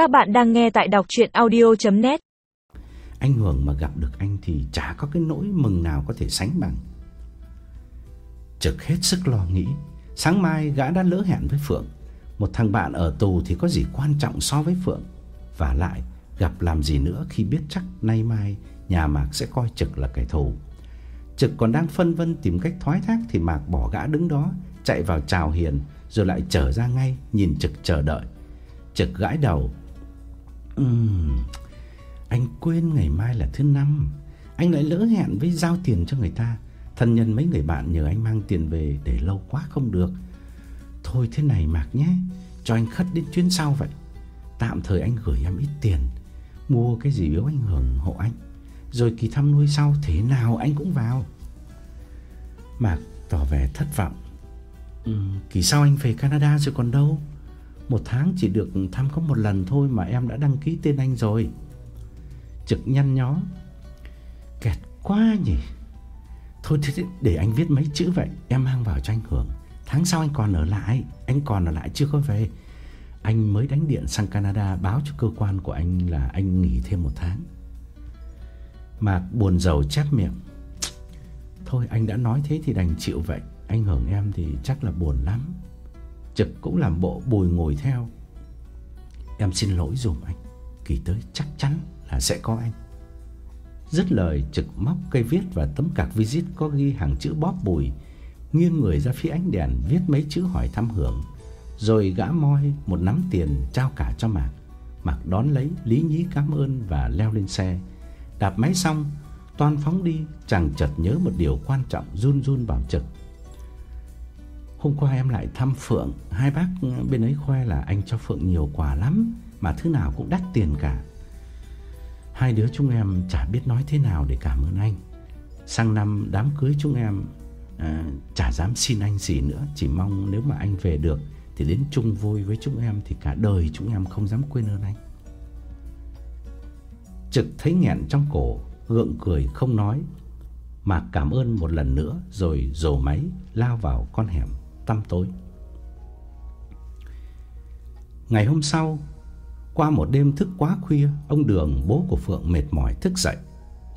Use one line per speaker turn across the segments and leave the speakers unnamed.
Các bạn đang nghe tại đọc chuyện audio.net
Anh Hưởng mà gặp được anh thì chả có cái nỗi mừng nào có thể sánh bằng. Trực hết sức lo nghĩ, sáng mai gã đã lỡ hẹn với Phượng. Một thằng bạn ở tù thì có gì quan trọng so với Phượng. Và lại, gặp làm gì nữa khi biết chắc nay mai nhà Mạc sẽ coi Trực là kẻ thù. Trực còn đang phân vân tìm cách thoái thác thì Mạc bỏ gã đứng đó, chạy vào chào hiền rồi lại trở ra ngay nhìn Trực chờ đợi. Trực gãi đầu. Ừm, anh quên ngày mai là thứ năm, anh lại lỡ hẹn với giao tiền cho người ta. Thân nhân mấy người bạn nhờ anh mang tiền về để lâu quá không được. Thôi thế này Mạc nhé, cho anh khất đến chuyến sau vậy. Tạm thời anh gửi em ít tiền, mua cái gì biếu anh hưởng hộ anh. Rồi kỳ thăm nuôi sau thế nào anh cũng vào. Mạc tỏ vẻ thất vọng. Ừ, kỳ sau anh về Canada rồi còn đâu. Một tháng chỉ được thăm có một lần thôi mà em đã đăng ký tên anh rồi. Trực nhăn nhó. Kẹt quá nhỉ. Thôi thế để anh viết mấy chữ vậy, em mang vào cho anh hưởng. Tháng sau anh còn ở lại, anh còn ở lại chưa có về. Anh mới đánh điện sang Canada báo cho cơ quan của anh là anh nghỉ thêm một tháng. Mạc buồn rầu chép miệng. Thôi anh đã nói thế thì đành chịu vậy, anh hưởng em thì chắc là buồn lắm. Trực cũng làm bộ bùi ngồi theo. Em xin lỗi dùm anh, kỳ tới chắc chắn là sẽ có anh. Dứt lời Trực móc cây viết và tấm cạc visit có ghi hàng chữ bóp bùi, nghiêng người ra phía ánh đèn viết mấy chữ hỏi thăm hưởng, rồi gã moi một nắm tiền trao cả cho Mạc. Mạc đón lấy, lý nhí cảm ơn và leo lên xe. Đạp máy xong, toàn phóng đi, chàng chợt nhớ một điều quan trọng run run bảo Trực. Hôm qua em lại thăm Phượng, hai bác bên ấy khoe là anh cho Phượng nhiều quà lắm, mà thứ nào cũng đắt tiền cả. Hai đứa chúng em chả biết nói thế nào để cảm ơn anh. Sang năm đám cưới chúng em à, chả dám xin anh gì nữa, chỉ mong nếu mà anh về được thì đến chung vui với chúng em thì cả đời chúng em không dám quên ơn anh. Trực thấy nghẹn trong cổ, gượng cười không nói, mà cảm ơn một lần nữa rồi rồ máy lao vào con hẻm tăm tối. Ngày hôm sau, qua một đêm thức quá khuya, ông Đường, bố của Phượng mệt mỏi thức dậy.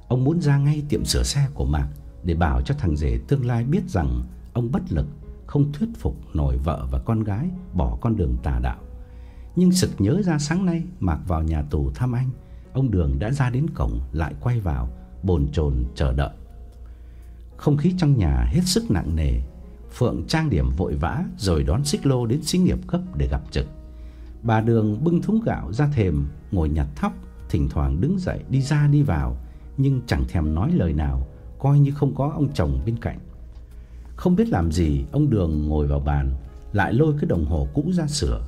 Ông muốn ra ngay tiệm sửa xe của Mạc để bảo cho thằng rể tương lai biết rằng ông bất lực, không thuyết phục nổi vợ và con gái bỏ con đường tà đạo. Nhưng sực nhớ ra sáng nay Mạc vào nhà tù thăm anh, ông Đường đã ra đến cổng lại quay vào, bồn chồn chờ đợi. Không khí trong nhà hết sức nặng nề, Phượng trang điểm vội vã rồi đón xích lô đến xí nghiệp cấp để gặp Trực. Bà Đường bưng thúng gạo ra thềm, ngồi nhặt thóc, thỉnh thoảng đứng dậy đi ra đi vào, nhưng chẳng thèm nói lời nào, coi như không có ông chồng bên cạnh. Không biết làm gì, ông Đường ngồi vào bàn, lại lôi cái đồng hồ cũ ra sửa.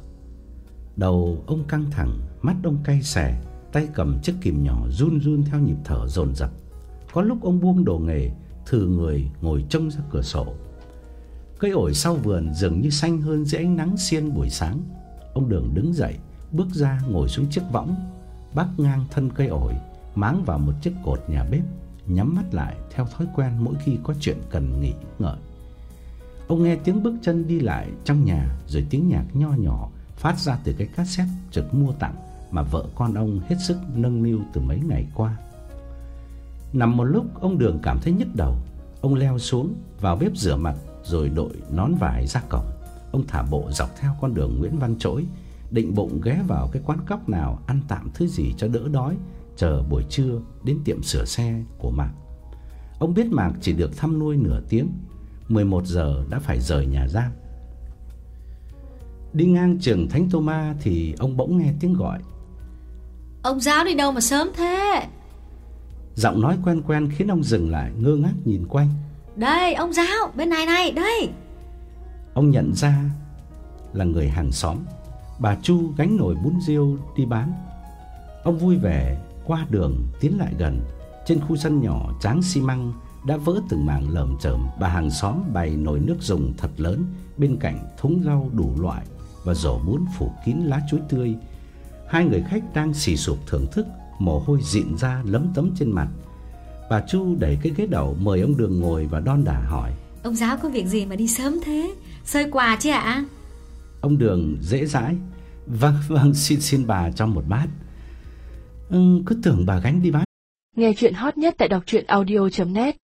Đầu ông căng thẳng, mắt ông cay xè, tay cầm chiếc kìm nhỏ run run theo nhịp thở dồn dập. Có lúc ông buông đồ nghề, thử người ngồi trông ra cửa sổ. Cây ổi sau vườn dường như xanh hơn dưới ánh nắng xiên buổi sáng. Ông Đường đứng dậy, bước ra ngồi xuống chiếc võng, bắc ngang thân cây ổi, máng vào một chiếc cột nhà bếp, nhắm mắt lại theo thói quen mỗi khi có chuyện cần nghỉ ngợi. Ông nghe tiếng bước chân đi lại trong nhà rồi tiếng nhạc nho nhỏ phát ra từ cái cassette Trực mua tặng mà vợ con ông hết sức nâng niu từ mấy ngày qua. Nằm một lúc ông Đường cảm thấy nhức đầu, ông leo xuống vào bếp rửa mặt rồi đội nón vải ra cổng. Ông thả bộ dọc theo con đường Nguyễn Văn Trỗi, định bụng ghé vào cái quán cóc nào ăn tạm thứ gì cho đỡ đói, chờ buổi trưa đến tiệm sửa xe của Mạc. Ông biết Mạc chỉ được thăm nuôi nửa tiếng, 11 giờ đã phải rời nhà giam. Đi ngang trường Thánh Tô Ma thì ông bỗng nghe tiếng gọi.
Ông giáo đi đâu mà sớm thế?
Giọng nói quen quen khiến ông dừng lại ngơ ngác nhìn quanh.
Đây, ông giáo, bên này này, đây.
Ông nhận ra là người hàng xóm, bà Chu gánh nồi bún riêu đi bán. Ông vui vẻ qua đường tiến lại gần, trên khu sân nhỏ tráng xi măng đã vỡ từng mảng lởm chởm, bà hàng xóm bày nồi nước dùng thật lớn bên cạnh thúng rau đủ loại và rổ bún phủ kín lá chuối tươi. Hai người khách đang xì sụp thưởng thức, mồ hôi dịn ra lấm tấm trên mặt. Bà Chu đẩy cái ghế đầu mời ông Đường ngồi và đon đả hỏi.
Ông giáo có việc gì mà đi sớm thế? Sơi quà chứ ạ?
Ông Đường dễ dãi, Vâng, vâng, xin xin bà cho một bát. Ừ, cứ tưởng bà gánh đi bán.
Nghe chuyện hot nhất tại đọc truyện audio.net